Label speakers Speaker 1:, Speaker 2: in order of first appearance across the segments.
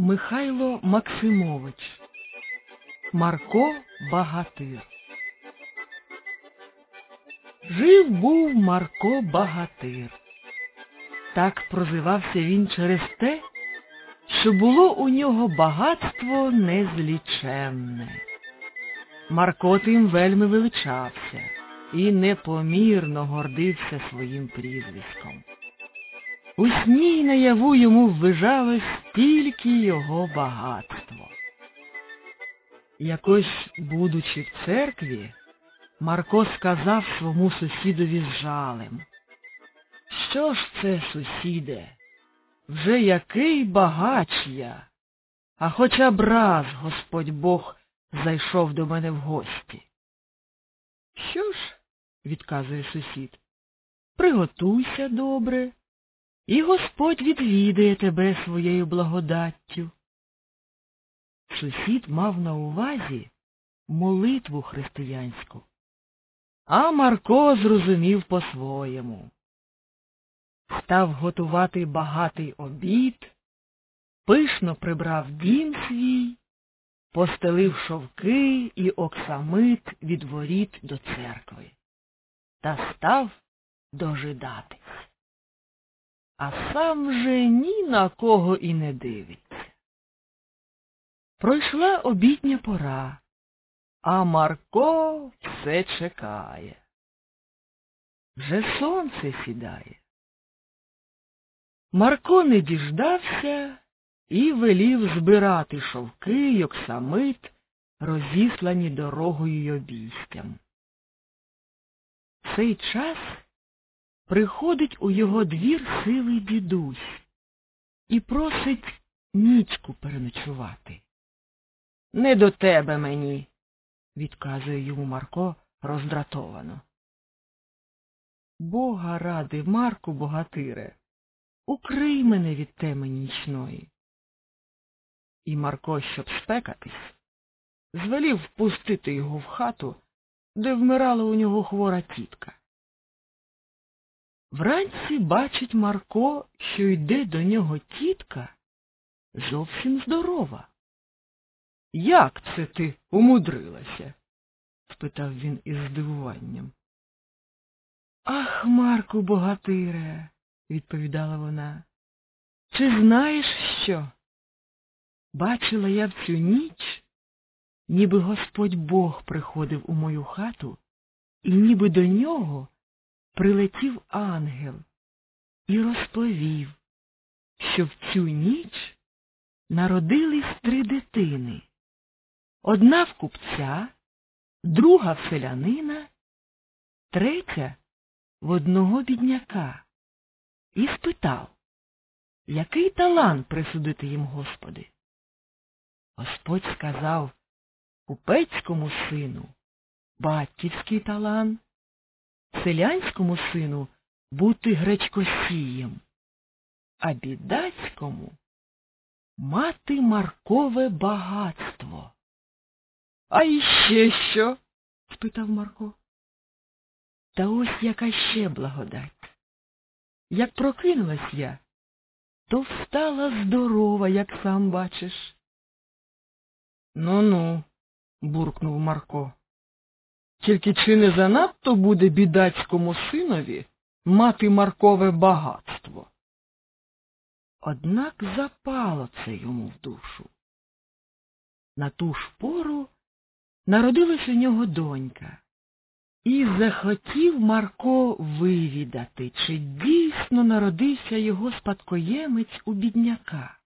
Speaker 1: Михайло Максимович Марко Багатир Жив був Марко Багатир. Так прозивався він через те, що було у нього багатство незліченне. Марко тим вельми величався і непомірно гордився своїм прізвиськом. У сні й наяву йому ввижалось тільки його багатство. Якось, будучи в церкві, Марко сказав свому сусідові з жалем. Що ж це, сусіде? Вже який багач я, а хоча б раз Господь Бог зайшов до мене в гості. Що ж, відказує сусід, приготуйся добре, і Господь відвідає тебе своєю благодаттю. Сусід мав на увазі молитву християнську, а Марко зрозумів по-своєму. Став готувати багатий обід, пишно прибрав дім свій, постелив шовки і оксамит від воріт до церкви та став дожидатись. А сам вже ні на кого і не дивиться. Пройшла обідня пора, а Марко все чекає. Вже сонце сідає. Марко не діждався і велів збирати шовки й оксамит, розіслані дорогою й обійстям. Цей час приходить у його двір сивий дідусь і просить нічку переночувати. Не до тебе мені, відказує йому Марко роздратовано. Бога ради, Марку богатире, укрий мене від темені нічної. І Марко, щоб спекатись, звелів впустити його в хату, де вмирала у нього хвора тітка. Вранці бачить Марко, що йде до нього тітка зовсім здорова. Як це ти умудрилася? спитав він із здивуванням. Ах, Марку богатире, відповідала вона. Чи знаєш що? Бачила я в цю ніч, ніби Господь Бог приходив у мою хату, і ніби до нього прилетів ангел і розповів, що в цю ніч народились три дитини. Одна в купця, друга в селянина, третя в одного бідняка. І спитав, який талант присудити їм Господи? Господь сказав купецькому сину батьківський талант, селянському сину бути гречкосієм, а бідацькому мати Маркове багатство. А іще що? спитав Марко. Та ось яка ще благодать. Як прокинулась я, то встала здорова, як сам бачиш. Ну ну, буркнув Марко. Тільки чи не занадто буде бідацькому синові мати Маркове багатство? Однак запало це йому в душу. На ту ж пору народилась у нього донька, і захотів Марко вивідати, чи дійсно народився його спадкоємець у бідняка.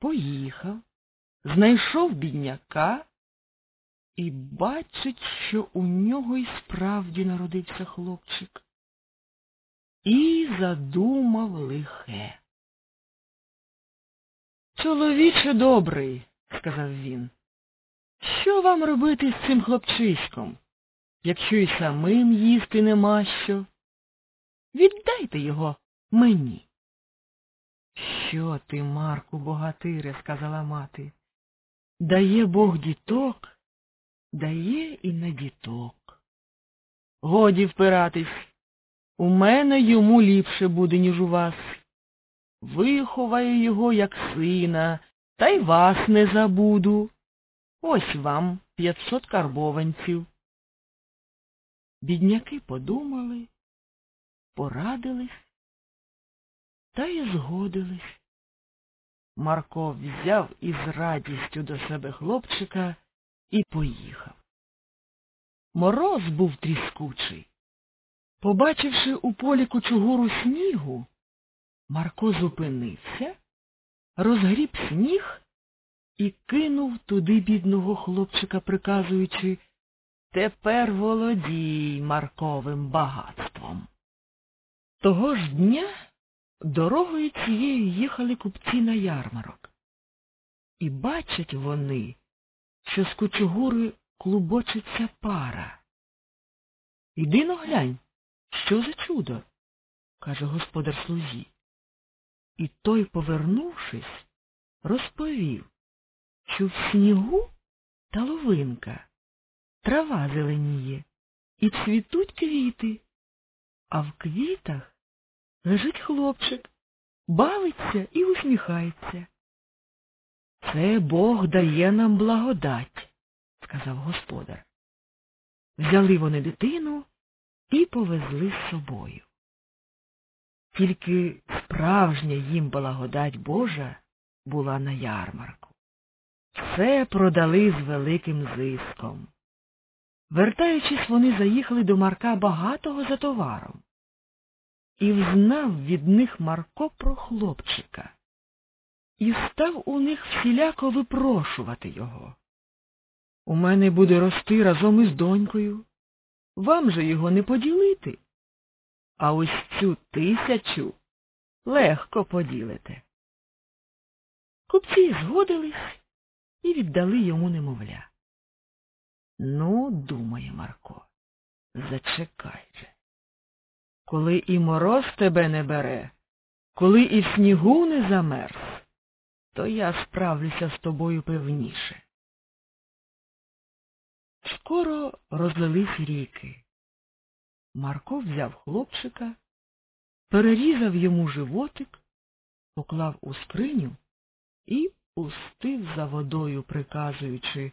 Speaker 1: Поїхав, знайшов бідняка і бачить, що у нього й справді народився хлопчик. І задумав лихе. Чоловіче добрий, сказав він, що вам робити з цим хлопчиськом, якщо й самим їсти нема що? Віддайте його мені. Що ти, Марку, богатире, сказала мати. Дає Бог діток, дає і на діток. Годі впиратись. У мене йому ліпше буде, ніж у вас. виховаю його, як сина, та й вас не забуду. Ось вам п'ятсот карбованців. Бідняки подумали, порадились та й згодились. Марко взяв із радістю до себе хлопчика і поїхав. Мороз був тріскучий. Побачивши у полі кучугуру снігу, Марко зупинився, розгріб сніг і кинув туди бідного хлопчика, приказуючи Тепер володій Марковим багатством. Того ж дня дорогою цією їхали купці на ярмарок. І бачать вони, що з кучугури клубочиться пара. Іди но глянь, що за чудо, каже господар слузі. І той, повернувшись, розповів, що в снігу таловинка, трава зеленіє, і цвітуть квіти, а в квітах лежить хлопчик, бавиться і усміхається. Це Бог дає нам благодать, сказав господар. Взяли вони дитину і повезли з собою. Тільки справжня їм благодать Божа була на ярмарку. Все продали з великим зиском. Вертаючись, вони заїхали до Марка багатого за товаром. І взнав від них Марко про хлопчика. І став у них всіляко випрошувати його. У мене буде рости разом із донькою. Вам же його не поділити. А ось цю тисячу легко поділите. Купці згодились і віддали йому немовля. Ну, думає Марко, зачекай же. Коли і мороз тебе не бере, коли і в снігу не замерз, то я справлюся з тобою певніше. Скоро розлились ріки. Марко взяв хлопчика, перерізав йому животик, поклав у скриню і пустив за водою, приказуючи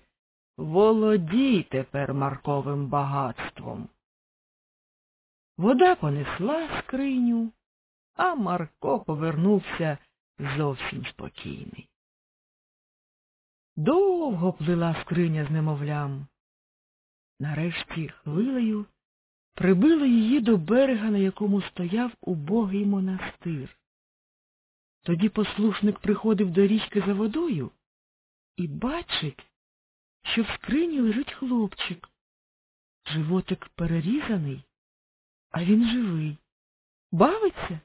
Speaker 1: Володій тепер Марковим багатством. Вода понесла скриню, а Марко повернувся зовсім спокійний. Довго плила скриня з немовлям. Нарешті хвилею прибило її до берега, на якому стояв убогий монастир. Тоді послушник приходив до річки за водою і бачить, що в скрині лежить хлопчик. Животик перерізаний, а він живий. Бавиться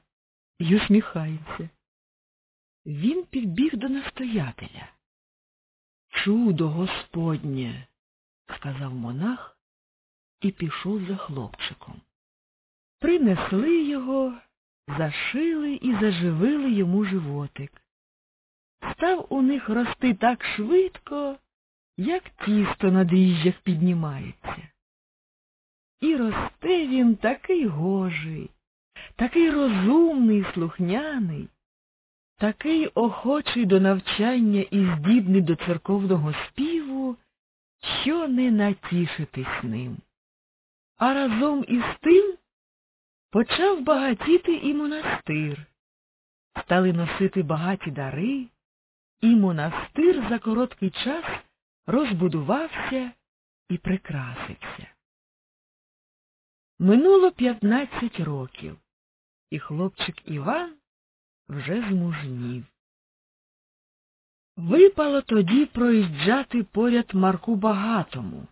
Speaker 1: й усміхається. Він підбіг до настоятеля. Чудо Господнє, сказав монах і пішов за хлопчиком. Принесли його, зашили і заживили йому животик. Став у них рости так швидко, як тісто на дріжджах піднімається. І росте він такий гожий, такий розумний, слухняний, такий охочий до навчання і здібний до церковного співу, що не натішитись ним. А разом із тим почав багатіти і монастир. Стали носити багаті дари, і монастир за короткий час розбудувався і прикрасився. Минуло п'ятнадцять років, і хлопчик Іван вже змужнів. Випало тоді проїжджати поряд Марку Багатому.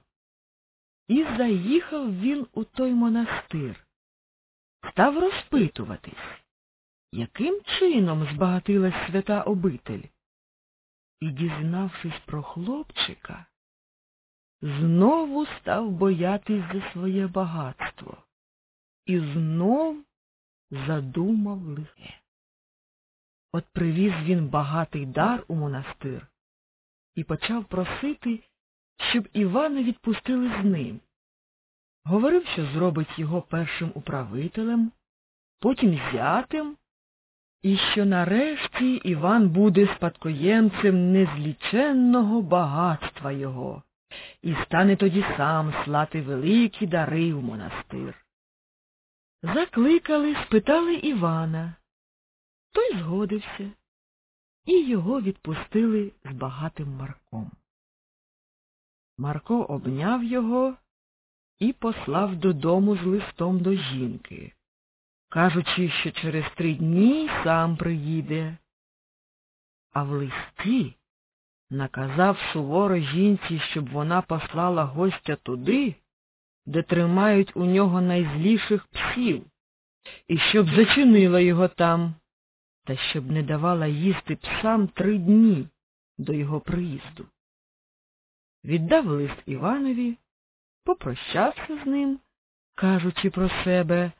Speaker 1: І заїхав він у той монастир. Став розпитуватись, яким чином збагатилась свята обитель. І, дізнавшись про хлопчика, знову став боятись за своє багатство і знов задумав лихе. От привіз він багатий дар у монастир і почав просити, щоб Івана відпустили з ним. Говорив, що зробить його першим управителем, потім зятем і що нарешті Іван буде спадкоємцем незліченного багатства його, і стане тоді сам слати великі дари в монастир. Закликали, спитали Івана. Той згодився, і його відпустили з багатим Марком. Марко обняв його і послав додому з листом до жінки, кажучи, що через три дні сам приїде. А в листі наказав суворо жінці, щоб вона послала гостя туди, де тримають у нього найзліших псів, і щоб зачинила його там, та щоб не давала їсти псам три дні до його приїзду. Віддав лист Іванові, попрощався з ним, кажучи про себе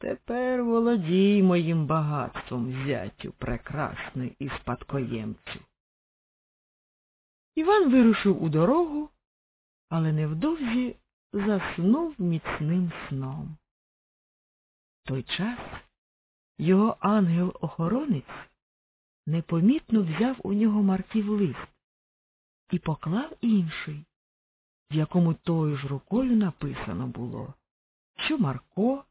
Speaker 1: Тепер володій моїм багатством, зятю прекрасний і спадкоємцю. Іван вирушив у дорогу, але невдовзі заснув міцним сном. Той час його ангел-охоронець непомітно взяв у нього Марків лист і поклав інший, в якому тою ж рукою написано було, що Марко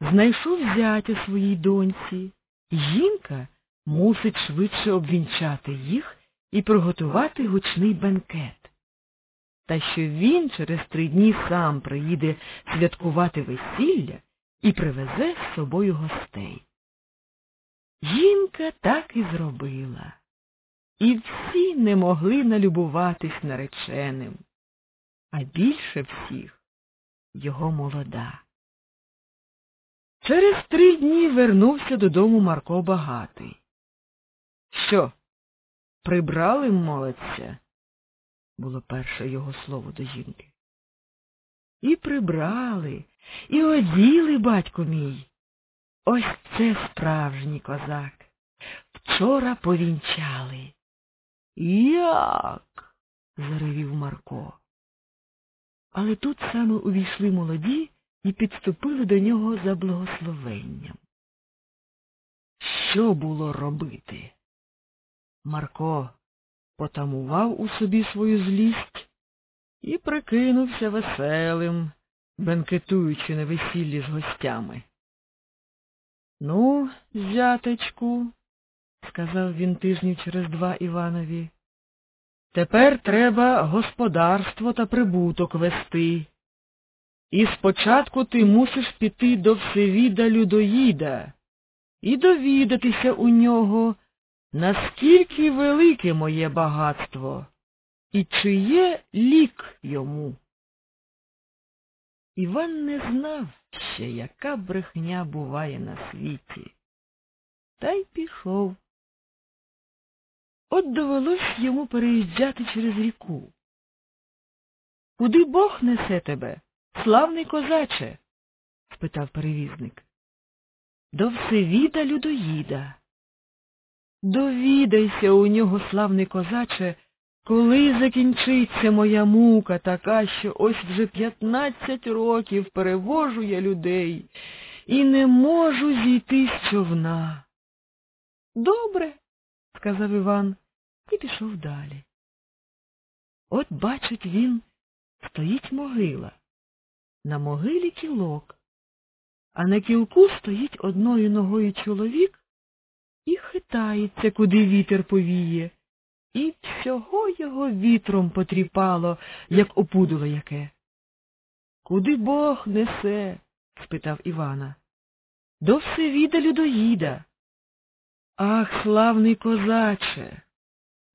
Speaker 1: знайшов зятя своїй доньці, жінка мусить швидше обвінчати їх і приготувати гучний бенкет. Та що він через три дні сам приїде святкувати весілля і привезе з собою гостей. Жінка так і зробила, і всі не могли налюбуватись нареченим, а більше всіх його молода. Через три дні вернувся додому Марко багатий. Що, прибрали молодця? було перше його слово до жінки. І прибрали, і оділи, батько мій. Ось це справжній козак. Вчора повінчали. Як? заревів Марко. Але тут саме увійшли молоді і підступили до нього за благословенням. Що було робити? Марко потамував у собі свою злість і прикинувся веселим, бенкетуючи на весіллі з гостями. Ну, зятечку, сказав він тижнів через два Іванові, тепер треба господарство та прибуток вести. І спочатку ти мусиш піти до Всевіда Людоїда і довідатися у нього, наскільки велике моє багатство і чи є лік йому. Іван не знав ще, яка брехня буває на світі. Та й пішов. От довелось йому переїжджати через ріку. Куди Бог несе тебе, славний козаче? спитав перевізник. До Всевіда Людоїда. Довідайся у нього, славний козаче, коли закінчиться моя мука така, що ось вже п'ятнадцять років перевожу я людей і не можу зійти з човна. Добре, сказав Іван і пішов далі. От бачить він, стоїть могила. На могилі кілок, а на кілку стоїть одною ногою чоловік і хитається, куди вітер повіє, і всього його вітром потріпало, як опудило яке. Куди Бог несе? спитав Івана. До Всевіда Людоїда. Ах, славний козаче,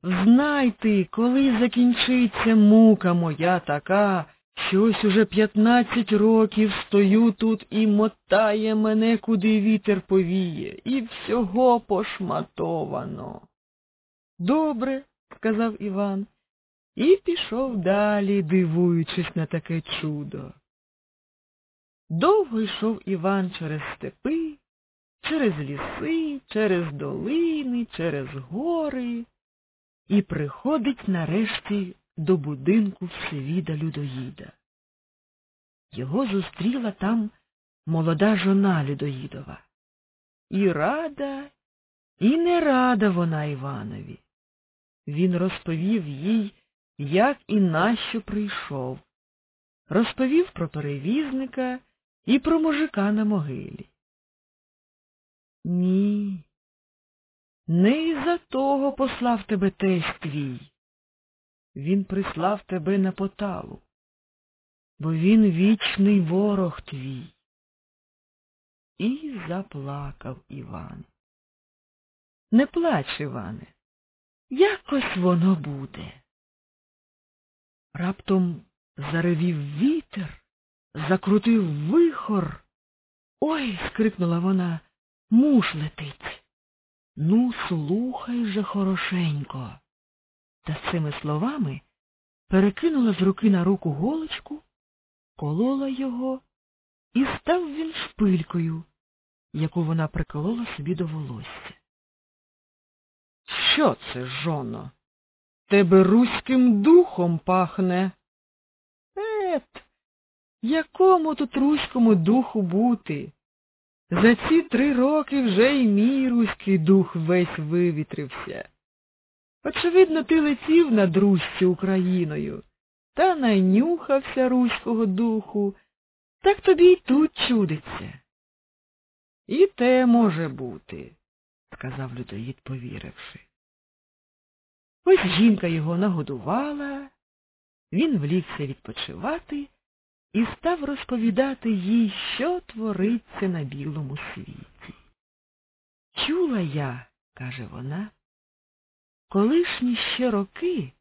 Speaker 1: знай ти, коли закінчиться мука моя така, що ось уже п'ятнадцять років стою тут і мотає мене, куди вітер повіє, і всього пошматовано. Добре, сказав Іван, і пішов далі, дивуючись на таке чудо. Довго йшов Іван через степи, через ліси, через долини, через гори і приходить нарешті до будинку Всевіда Людоїда. Його зустріла там молода жона Людоїдова. І рада, І не рада вона Іванові. Він розповів їй, як і нащо прийшов. Розповів про перевізника і про мужика на могилі. Ні. Не із-за того послав тебе тесть твій. Він прислав тебе на поталу, бо він вічний ворог твій. І заплакав Іван. Не плач, Іване, якось воно буде. Раптом заревів вітер, закрутив вихор. Ой, скрикнула вона, муж летить. Ну, слухай же хорошенько. Та з цими словами перекинула з руки на руку голочку, колола його, і став він шпилькою, яку вона приколола собі до волосся. Що це, жоно? Тебе руським духом пахне. Ет, якому тут руському духу бути? За ці три роки вже й мій руський дух весь вивітрився. Очевидно, ти летів над Руською Україною, та найнюхався руського духу, так тобі й тут чудиться. І те може бути, сказав людоїд, повіривши. Ось жінка його нагодувала, він влігся відпочивати і став розповідати їй, що твориться на білому світі. Чула я, каже вона, колишні ще роки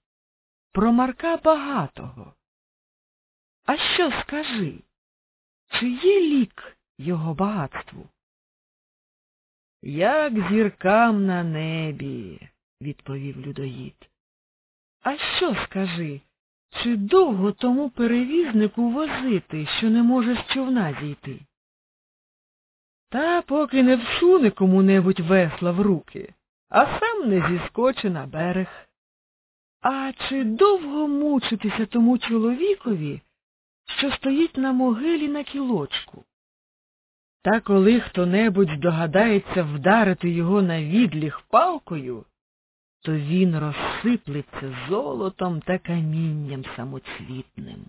Speaker 1: про Марка багатого. А що скажи? Чи є лік його багатству? Як зіркам на небі, відповів людоїд. А що скажи? Чи довго тому перевізнику возити, що не може з човна зійти? Та поки не всуне кому-небудь весла в руки, а сам не зіскоче на берег. А чи довго мучитися тому чоловікові, що стоїть на могилі на кілочку? Та коли хто-небудь догадається вдарити його на відліг палкою, то він розсиплеться золотом та камінням самоцвітним.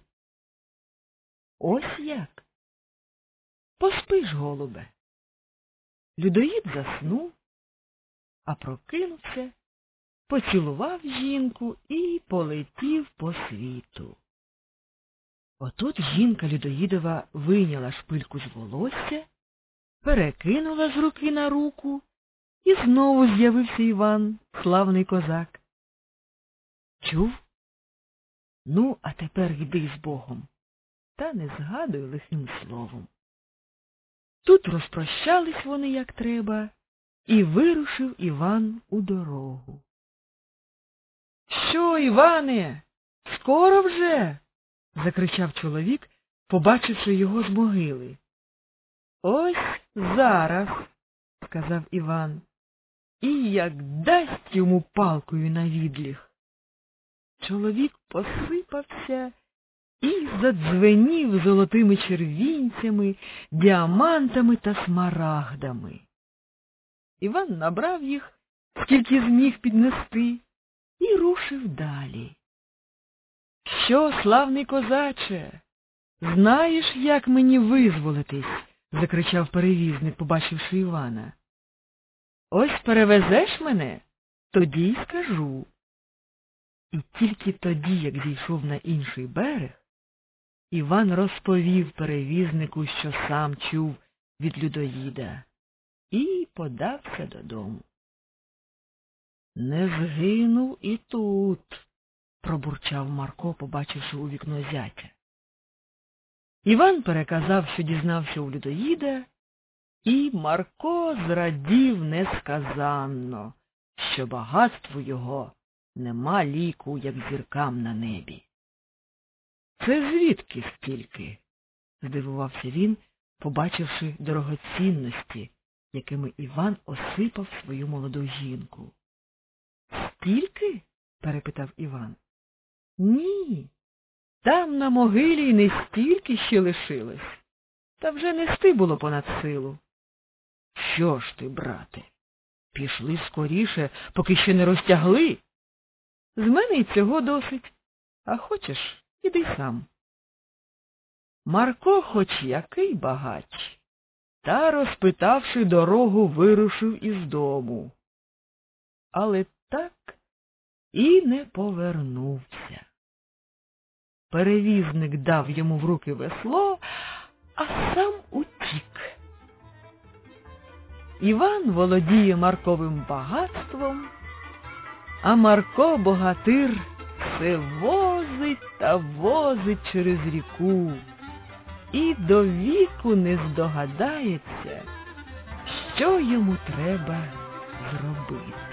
Speaker 1: Ось як. Поспиш, голубе. Людоїд заснув, а прокинувся, поцілував жінку і полетів по світу. Отут жінка Людоїдова вийняла шпильку з волосся, перекинула з руки на руку і знову з'явився Іван, славний козак. Чув? Ну, а тепер йди з Богом, та не згадуй лихим словом. Тут розпрощались вони, як треба, і вирушив Іван у дорогу. Що, Іване? Скоро вже? закричав чоловік, побачивши його з могили. Ось зараз, сказав Іван і як дасть йому палкою на відліг. Чоловік посипався і задзвенів золотими червінцями, діамантами та смарагдами. Іван набрав їх, скільки зміг піднести, і рушив далі. Що, славний козаче, знаєш, як мені визволитись? закричав перевізник, побачивши Івана. Ось перевезеш мене, тоді й скажу. І тільки тоді, як зійшов на інший берег, Іван розповів перевізнику, що сам чув від людоїда, і подався додому. Не згинув і тут, пробурчав Марко, побачивши у вікно зятя. Іван переказав, що дізнався у людоїда, і Марко зрадів несказанно, що багатству його нема ліку, як зіркам на небі. Це звідки стільки? здивувався він, побачивши дорогоцінності, якими Іван осипав свою молоду жінку. Стільки? перепитав Іван. Ні. Там на могилі й не стільки ще лишилось, та вже нести було понад силу. Що ж ти, брате? Пішли скоріше, поки ще не розтягли. З мене й цього досить. А хочеш, іди сам. Марко хоч який багач, та, розпитавши дорогу, вирушив із дому. Але так і не повернувся. Перевізник дав йому в руки весло, а сам утік. Іван володіє Марковим багатством, а Марко богатир все возить та возить через ріку і до віку не здогадається, що йому треба зробити.